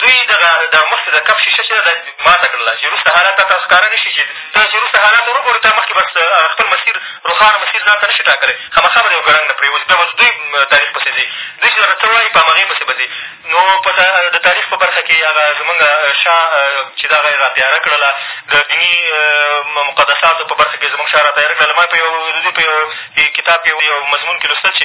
دوی دغه د مخکې د کب شیشه چې ده دا ماته کړله چې وروسته حالات تا ته ښکاره نه شي چې ته چې وروسته حالات ونه ګورې تا مخکې بس خپل مسیر روښانه مسیر ځان ته نه شي ټاکلی خامخا به د یو ګړنګ نه پرېوځي بیا به د دوی تاریخ پسې ځي دوی چې درته څه وایي په همغې پسې به ځي نو په د تاریخ په برخه کې هغه زمونږ شاه چې دا هغه یې را تیاره کړله د دیني مقدساتو په برخه کې زمونږ شاه را تیاره کړله ما په یو د دوی په یو کتاب کې یو مضمون کې لوستل چې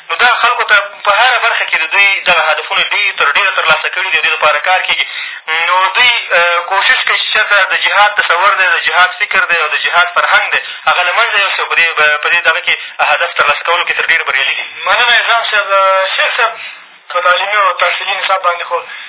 نو دغه خلکو ته په هره برخه کښې د دوی دغه هدفونه ډېر تر ډېره تر لاسه کړي دي او دې لپاره کار کېږي نو دوی کوشش کوي چې چېرته د جهاد تصور دی د جهاد فکر دی او د جهاد فرهنګ دی هغه له منځه یوسي او په دې په دې دغه کښې هدف تر لاسه کولو کښې تر ډېره بریالي دي مننه عزام صاحب شیخ صاحب په تعلیمي او تحصیلي نصاب باندې خو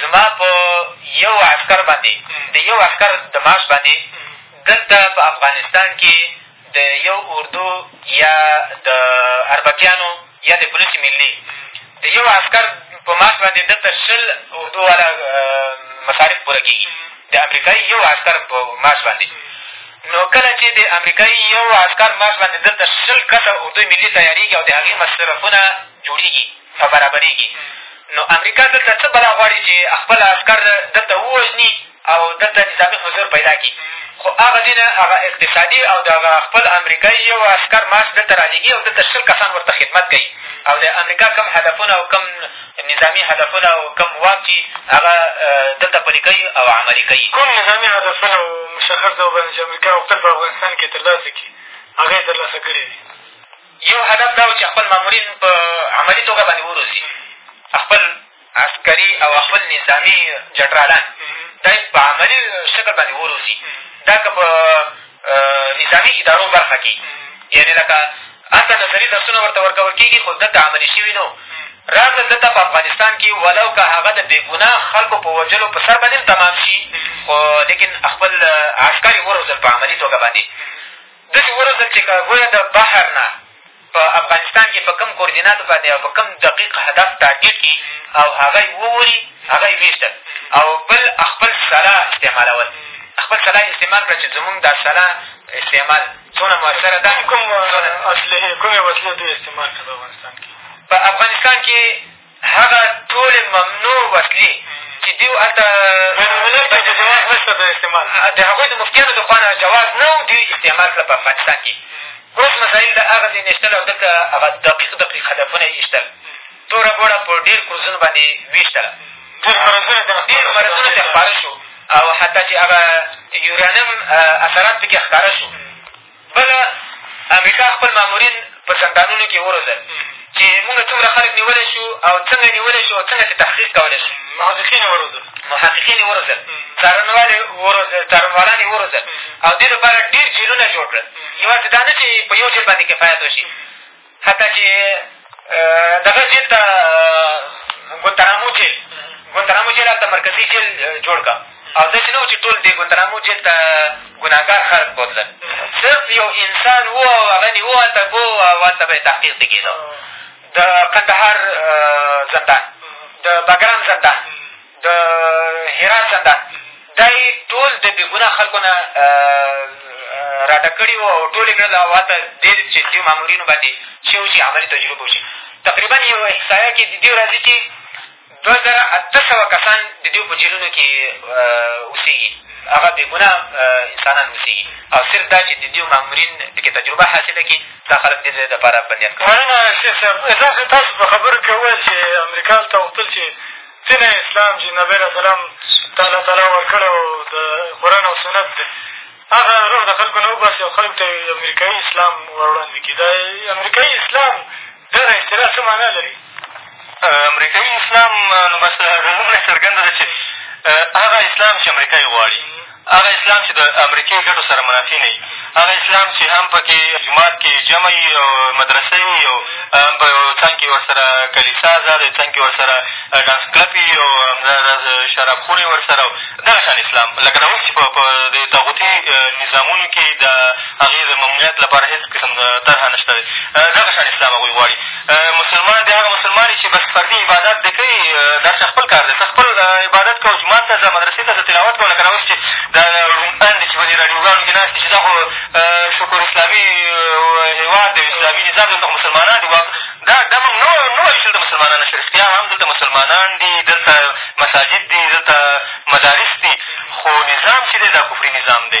زما په یو عسکر باندې د یو عسکر د معاش باندې دلته په افغانستان کې د یو اردو یا د اربکیانو یا د پولیس ملي د یو عسکر په معاش باندې دلته شل اردو والا مصارف پوره کېږي د امریکایي یو عسکر په معاش باندې نو کله چې د امریکایي یو عسکر معاش باندې دلته شل کسه اردو ملي تیارېږي او د هغې مصرفونه جوړېږي په برابرېږي نو امریکا دلته څه بلا غواړي چې خپل عسکر دلته ووژني او دلته نظامي حضور پیدا کړي خو هغه ځینې هغه اقتصادي او د هغه خپل امریکایي یو عسکر معاش دلته رالېږي او دلته شل کسان ورته خدمت کوي او د امریکا کوم هدفونه او کوم نظامي هدفونه او کوم واک چې هغه دلته پلي کوي او عملي کوي کوم نظامي هدفونه او مشخص ډول باندې چې امریکا غوښتل په افغانستان کښې تر لاسه کړي هغه یې تر لاسه کړي دي یو هدف دا و چې خپل مامورین په عملي توګه باندې وروزي خپل عسکري او خپل نظامي جنرالان دا یې په عملي شکل باندې وروزي دا که په نظامي ادارو برخه کې یعنې لکه هلته نظري درسونه ورته ورکول کېږي خو دلته عملي شوي نو راغله دلته په افغانستان کې ولو که هغه د بېګناه خلکو په وژلو په سر باندې هم تمام شي خو لیکن خپل عسکر یې وروزل په عملي توګه باندې داسې وروزل چې که ګویا د بهر نه په افغانستان کښې په کوم کوردیناتو باندې او په کوم دقیق هدف ټارګېټ کړي او هغه یې ووري هغه یې وویشتل او بل خپل سلاح استعمالول خپل سلاح یې استعمال کړه چې زمونږ دا سلاح استعمال څونه مؤثره ده کوم اسلحې کومې وسلې دوی استعمال کړې په افغانستان کښې په افغانستان کښې هغه ټولې ممنوع وسلې چې دوی هلته د هغوی د مفتیانو د خوا نه جواز نه و دوی استعمال کړه په افغانستان کښې اوس مسایل د هغه ځای نه ایستل او دلته هغه دقیق دقیق هدفونه یې ایستل توره بوړه په ډېر کورسونو باندې ویشتله ډېر مرضونه ته خپاره شو او حتی چې هغه یورانیم اثرات په کښې ښکاره شو بله امریکا خپل مامورین په زندانونو کښې وروزل چې مونږ څومره خلک نیولی شو او څنګه یې نیولی شو او څنګه چې تحقیق کولی شو محققین یې وروزل محققین یې وروزل څارنوال یې وروزل څارنوالان یې وروزل او دې لپاره ډېر جېلونه جوړ کړل یوازې دا نه چې په یو جېل باندې کفایت وشي حتی چې دغه جیل ته ګونتنامو جیل ګونتنامو جیل هلته مرکزي جیل جوړ کړه او داسې نه و چې ټول دې ګونتنامو جیل ته ګناهګار خلک بوتلل صرف یو انسان و او هغه نیوه هلته بو او هلته به یې تحقیق ته کېده د قندهار زندان د بګرام زندان د هرات زندان دا یې ټول د بې ګناه خلکو نه را ډک کړي وو او ټول یې کړل او هلته دې چې دې مامورینو باندې چې وشي عملي تجربه وشي تقریبا یو احصایه کې د دې راځي چې دوه زره اته سوه کسان د دې په جیلونو کې اوسېږي هغه بې ګناه انسانان اوسېږي او صرف دا چې د دې مامورین پکې تجربه حاصله کړي دا خلک دې ځای دپاره بندیان کړي مننه شیخ صاحب تاسو په خبرو کښې وویل چې امریکا هلته غوښتل چې دین اسلام چې نبي علیه سلام ته الله تعالی ورکړی او د قرآن او سنت دی هغه روح د خلکو نه وباسي او خلکو ته یې امریکایي اسلام ور وړاندې کړي دا امریکایي اسلام دغه اصطلاح څه معنا لري امریکایي اسلام نو بس لومړی څرګنده ده چې هغه اسلام چې امریکا یې غواړي هغه اسلام چې د امریکې ګټو سره منافي نه وي، هغه اسلام چې هم په کې جومات کې جمع وي او مدرسه وي او هم په یوه څنګ کې ورسره کلیسا ازاده وي، څنګ کې ورسره ډانس کلب وي او همداراز شراب خونې ورسره او دغه شان اسلام لکه دا اوس چې په په دې طاغوتي نظامونو کې د هغې د ممنوعیت لپاره هېڅ قسم طرحه نه شته دی، دغه شان اسلام هغوی غواړي. مسلمان دی هغه مسلمان یې چې بس فردي عبادت دې کوي دا ستا خپل کار دی ته خپل عبادت کوه جومات ته ځه مدرسې ته ځه تلاوت کوه لکه دا اوس چې دا ړومبن دي چې په دې راډیوګانو کښې ناست دي چې دا خو شکر اسلامي هېواد دی اسلامي نظام دلته خو مسلمانان دي دا دا مونږ نه نه وایو چې دلته مسلمانان نشته رښتیا هم دلته مسلمانان دي دلته مساجد دي دلته مدارس دي خو نظام چې دی دا کفري نظام دی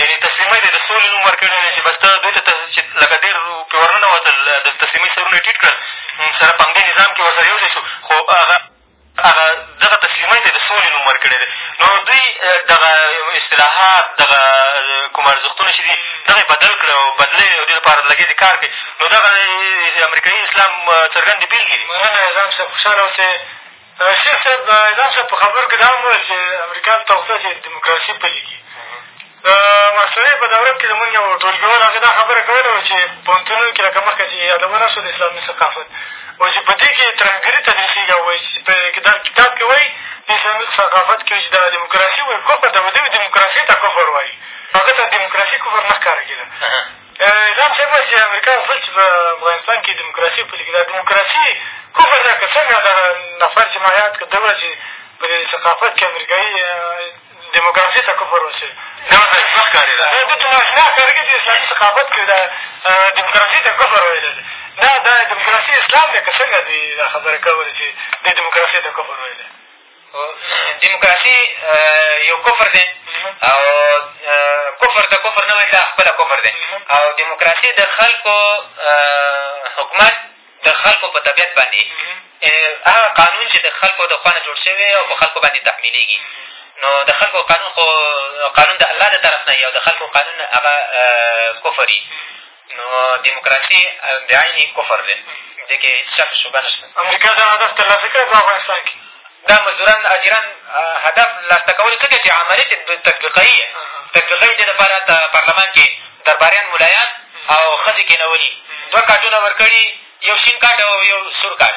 یعنې تسلیمۍ ته یې د سولې نوم ورکړی دی چې بس ته دوی ته چې لکه ډېر پرې ور ننوتل د تسلیمۍ سرونه یې ټیټ کړل سره په همدې نظام کښې ورسره یو ځای شو خو هغه هغه دغه تسلیمۍ ته یې د سولې نوم ورکړی دی نو دوی دغه اصطلاحات دغه کوم ارزښتونه چې دي دغه یې بدل کړه او بدله یې او دې لپاره لګیا دي کار کوي نو دغه امریکایي اسلام څرګندې بېلګې دي مننه نظام صاحب خوشحاله اوسې شیخ صاحب اعظم صاحب په خبرو کښې دا هم وویل چې امریکا ته غوښته چې دیموکراسي پلي کړي د ماسټرۍ په دوره کښې زمونږ یو ټولګیوال هغې دا خبره کوله وه چې پوهنتونونو کښې لکه مخکې چې یادونه شوه د اسلامي ثقافت وایي چې په دې کښې ترهګري تدریسېږي او وایي چې په دا کتاب کښې وایي د اسلامي ثقافت کښې چې دا دیموکراسي وایي کفر ته به دوی دیموکراسۍ ته کفر وایي هغه ته دیموکراسي کفر نه ښکاره کېده الهام صاحب وایي چې امریکا غوښتل چې په افغانستان کښې دیموکراسي پلې کړي دا دیموکراسي کفر ده که څنګه دغه نفر چې ما یاد کړ ده وایي چې په دې ثقافت کښې امریکایي دیموکراسي ته کفر وسي دا ورته ښه ښکارېده دا ده ته ناشنا ښکارېږي چې اسلامي ثقافت کښې دا دیموکراسي ته کفر ویلی دی دا دا دیموکراسي اسلام دی که څنګه دې دا خبره کوله چې دې دیموکراسي ته کفر ویلی دیموکراسي یو کفر دی او کفر ته کفر نه وایي دا خپله کفر دی او دیموکراسي د خلکو حکومت د خلکو په طبیعت باندې هغه قانون چې د خلکو د خوا نه جوړ شوی او په خلکو باندې تحمیلېږي نو د خلکو قانون خو قانون د الله د طرف نه او د خلکو قانون هغه کفر نو دېموکراسي بعین کفر دی دې کښې هېڅ شک شبه نشته امریکا دا هدف تر لاسه کړی په افغانستان کښې دا مزدوران اجیران هدف لاسته کولو څه کښې چې عملې چې تطبیقوي یې تطبیقوي دې لپاره ته پارلمان کښې درباریان ملایان او ښځې کېنولي دوه کارټونه ورکړي یو شین کارټ او یو سور کارټ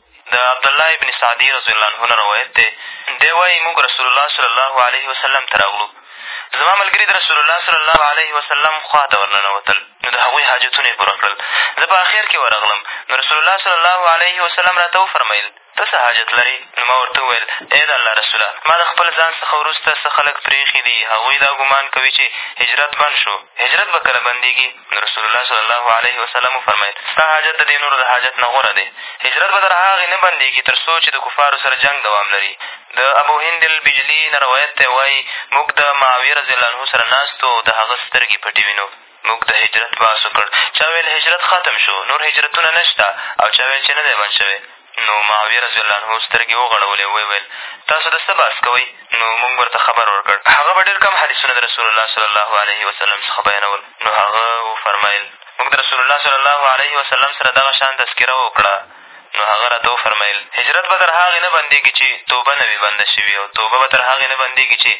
د عبدالله ابن سعدي رضی الله عنه نه روایت دی، دی وایي موږ رسول الله صلی الله علیه وسلم ته راغلو، زما ملګري د رسول الله صلی الله علیه وسلم خوا ته ورننوتل نو د هغوی حاجتونه یې پوره کړل، زه په اخر کښې ورغلم نو رسول الله صلی الله علیه وسلم راته وفرمایل ته څه حاجت لرې؟ نو ما ورته وویل ای د الله رسوله! ما د خپل ځان څخه وروسته څه خلک پرېښي دي هغوی دا ګمان کوي چې هجرت بند شو، هجرت به کله بندېږي؟ د رسول الله صلی الله علیه وسلم وفرمایل ستا حاجت د دې نورو د حاجت نه غوره دی هجرت به تر هغې نه بندېږي تر څو چې د کفارو سره جنګ دوام لري د ابو هند البجلي نه روایت دی وایي موږ د معاویه رضی الله عنه سره ناست او د هغه سترګې پټې وینو موږ د هجرت بحث وکړ چا ویل هجرت ختم شو نور هجرتونه نه شته او چا ویل چې نه دی بند شوی نو معاویه رضی الله عنه سترګې وغړولې او ویې ویل، تاسو د څه بحث کوئ؟ نو موږ ورته خبر ورکړ. هغه به ډېر کم حدیثونه د رسول الله صلی الله علیه وسلم څخه بیانول. نو هغه وفرمایل، موږ د رسول الله صلی الله علیه وسلم سره دغه شان تذکره وکړه. نو هغه راته وفرمایل، هجرت به تر هغې نه بندېږي چې توبه نه وي بنده شوې او توبه به تر هغې نه بندېږي چې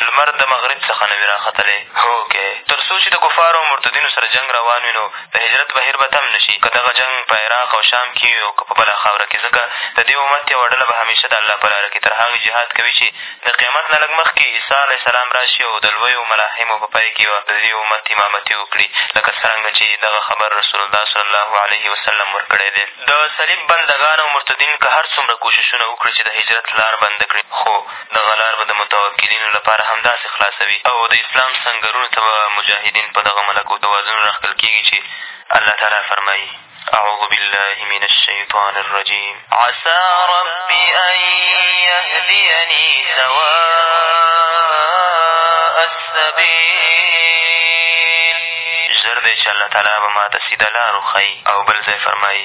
لمر د مغرب څخه نه وي را ختلی. هوکې! تر څو چې د کفارو او مرتدینو سره جنګ روان وي، نو د هجرت بهیر به تم نه شي، که دغه جنګ په عراق او شام کې وي او که په بله خاوره کې، ځکه د دې امت یوه ډله به همېشه د الله په لاره کې تر هغې جهاد کوي چې د قیامت نه لږ مخکې عیسی علیه السلام راشي او د لویو ملاحمو په پای کې به د دې امت امامتي وکړي، لکه څرنګه چې دغه خبر رسول الله صلی الله علیه وسلم ورکړی دی. د صلیب بنده ګان او مرتدین که هر څومره کوششونه وکړي چې د هجرت لار بنده کړي، خو. دغه لار به د متوکلینو لپاره همداسې خلاصه وي او د اسلام سنګرونو ته به مجاهدین په دغه ملکو توازونو راښکل کېږي چې الله تعالی فرمایي، اعوذ بالله من الشیطان الرجیم، عسیٰ ربی ان یهدینی سواء السبیل ژر دی چې الله تعالی به ما ته سیده لار وښيي او بل ځای فرمایي،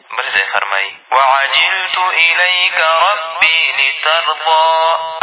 بل ځای فرمایي وعجلت الیک ربی لترضا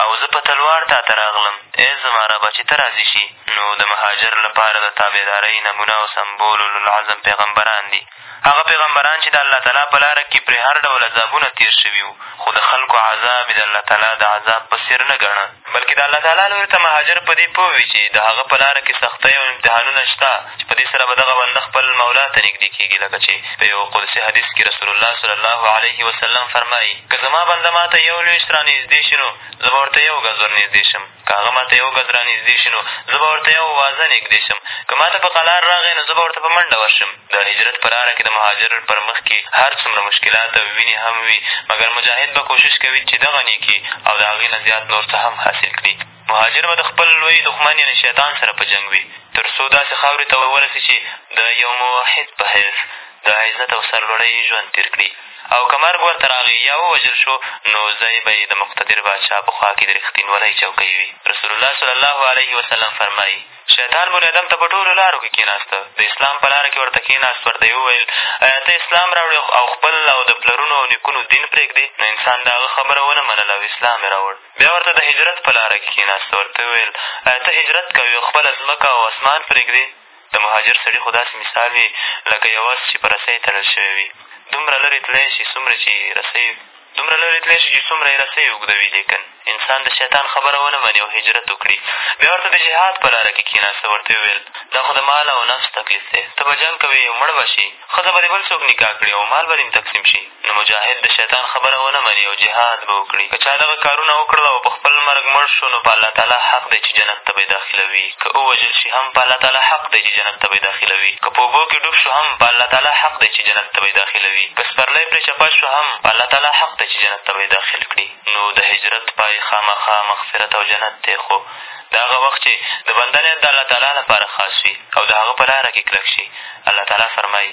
او زه په تلوار تا ته راغلم ای زما ربه چې ته راضي شي نو د مهاجر لپاره د تابعدارۍ نمونه او سمبول اولوالعزم پیغمبران دي هغه پیغمبران چې د الله تعالی په لاره کې پرې هر ډول عذابونه تېر شوي وو خو د خلکو عذاب یې د الله تعالی د عذاب په څېر نه ګڼه بلکې د الله تعالی لوري ته مهاجر په دې پوه وي چې د هغه په لاره کې سختۍ او امتحانونه شته چې په دې سره به دغه بنده خپل مولا ته نږدې کېږي لکه چې په یوه قدسي حدیث کې رسول الله صلی الله علیه وسلم فرمایي که زما بنده ما ته یو لوېشت رانږدې شي نو زه به ورته یو ګز ورنږدې شم که هغه ما ته یو ګز رانږدې شي نو زه به ورته یو وازه نږدې شم که ما ته په قلار راغی نو زه به ورته په منډه ورشم د هجرت په لاره کې د مهاجر پر مخ کې هر څومره مشکلات او وینې هم وي، مګر مجاهد به کوشش کوي چې دغه نېکي او د هغې نه زیات نور څه هم حاصل کړي. مهاجر به د خپل لوی دښمن یعنې شیطان سره په جنګ وي، تر څو داسې خاورې ته ور ورسي چې د یو موحد په حیث د عزت او سرلوړۍ ژوند تېر کړي او که مرګ ورته راغی یا ووژل شو، نو ځای به یې د مقتدر باچا په خوا کې د رښتینولۍ چوکۍ وي. رسول الله صلی الله علیه وسلم فرمایي. شیطان بني ادم ته په ټولو لارو کښې کېناسته، د اسلام په لاره کښې ورته کېناست، ورته یې وویل، ایا ته اسلام راوړې او خپل او د پلرونو او نیکونو دین پرېږدې؟ نو انسان د هغه خبره ونه منله او اسلام یې راوړ. بیا ورته د هجرت په لاره کښې کېناسته، ورته یې وویل، ایا ته هجرت کوې او خپله ځمکه او اسمان پرېږدې؟ د مهاجر سړي خو داسې مثال وي لکه یو اس چې په رسۍ تړل شوی وي، دومره لرې تلای شي څومره چې یې رسۍ دومره لرې تلای شي چې څومره یې رسۍ اوږده وي لېکن انسان د شیطان خبره ونه مني او هجرت وکړي بیا ورته د جهاد په لاره کښې کښېناسته ورته یې وویل دا خو د مال او نفس تکلیف دی ته به جنګ کوې او مړ به شې ښځه به دې بل څوک نکاح کړي او مال به دې هم تقسیم شي نو مجاهد د شیطان خبره ونه مني او جهاد به وکړي که چا دغه کارونه وکړل او په خپل مرګ مړ شو نو په الله تعالی حق دی چې جنت ته به یې داخلوي که ووژل شي هم په الله تعالی حق دی چې جنت ته به یې داخلوي، که په اوبو کې ډوب شو هم په الله تعالی حق دی چې جنت ته به یې داخلوي، که سپرلی پرې چپه شو هم په الله تعالی حق دی چې جنت ته به یې داخل کړي. نو د هجرت پای خامخا مغفرت او جنت دی خو د هغه وخت چې د بنده نیت د الله تعالی لپاره خاص وي او د هغه په لاره کې کلک شي الله تعالی فرمایي.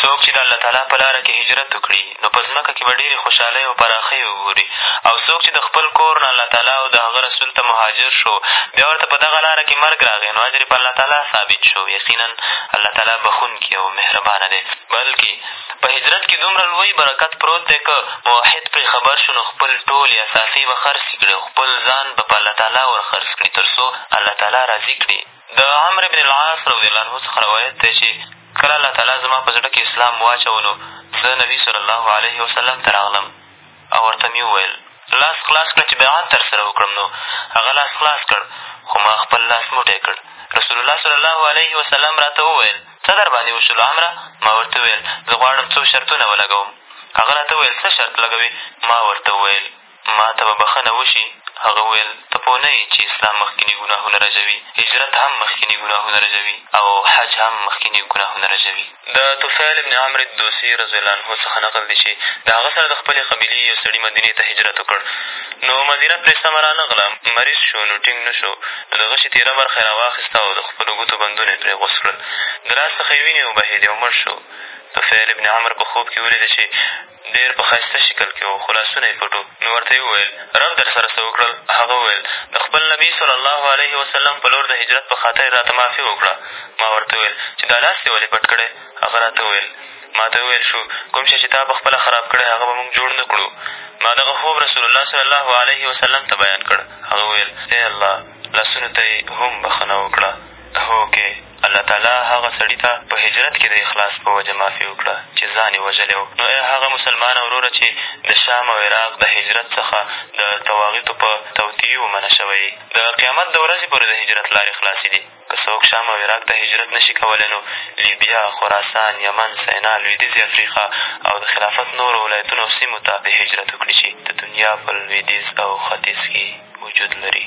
څوک چې د الله تعالی په لاره کې هجرت وکړي، نو په ځمکه کې به ډېرې خوشحالۍ او پراخۍ وګوري او څوک چې د خپل کور نه الله تعالی او د هغه رسول ته مهاجر شو، بیا ورته په دغه لاره کې مرګ راغی، نو اجر یې په الله تعالی ثابت شو، یقینا الله تعالی بښونکی او مهربانه دی. بلکې په هجرت کې دومره لوی برکت پروت دی، که موحد پرې خبر شو، نو خپل ټولې اثاثې به خرڅې کړي او خپل ځان به په الله تعالی ور خرڅ کړي، تر څو الله تعالی راضي کړي. د عمرو بن العاص رضی الله عنه څخه روایت دی چې کله الله تعالی زما په زړه کې اسلام واچوه نو زه نبي صلی الله علیه وسلم ته راغلم او ورته مې وویل لاس خلاص کړه چې بیعت در سره وکړم نو هغه لاس خلاص کړ خو ما خپل لاس موټی کړ رسول الله صلی الله علیه وسلم راته وویل څه در باندې وشول عمره ما ورته وویل زه غواړم څو شرطونه ولګوم هغه راته وویل څه شرط لګوې ما ورته وویل ما ته به بخښنه وشي، هغه وویل، ته پوه نه یې چې اسلام مخکیني ګناهونه رژوي، هجرت هم مخکیني ګناهونه رژوي او حج هم مخکیني ګناهونه رژوي. د طفیل ابن عمرو الدوسي رضی الله عنه څخه نقل دي چې د هغه سره د خپلې قبیلې یو سړي مدینې ته هجرت وکړ نو مدینه پرې سمه را نه غله، مریض شو نو ټینګ نه شو نو د غشي تېره برخه یې را واخیسته او د خپلو ګوتو بندونه یې پرې غوڅ کړل، د لاس څخه یې وینې وبهېدې او مړ شو. طفیل ابن عمرو په خوب کې ولیده چې. ډېر په ښایسته شکل کې و، خو لاسونه یې پټ وو، نو ورته یې وویل، رب در سره څه وکړل؟ هغه وویل، د خپل نبي صلی الله علیه وسلم په لور د هجرت په خاطر یې راته معافي وکړه. ما ورته وویل، چې دا لاس دې ولې پټ کړی؟ هغه راته وویل، ما ته وویل شو، کوم شی چې تا په خپله خراب کړی، هغه به موږ جوړ نه کړو. ما دغه خوب رسول الله صلی الله علیه وسلم ته بیان کړ. هغه وویل، ای الله! لاسونو ته یې هم بښنه وکړه. هوکې! الله تعالی هغه سړي ته په هجرت کښې د اخلاص په وجه معافي وکړه چې ځان يې وژلی و، نو اې هغه مسلمانه وروره چې د شام او عراق د هجرت څخه د طواغيتو په توطيو منع شوی يې د قيامت د ورځې پورې د هجرت لارې خلاصې دي، که څوک شام او عراق ته هجرت نه شي کولی نو ليبيا، خراسان، يمن، سينا، لوېديځې افريقا او د خلافت نورو ولايتونو او سيمو ته دې هجرت وکړي چې د دنيا په لوېديځ او ختيځ کښې وجود لري.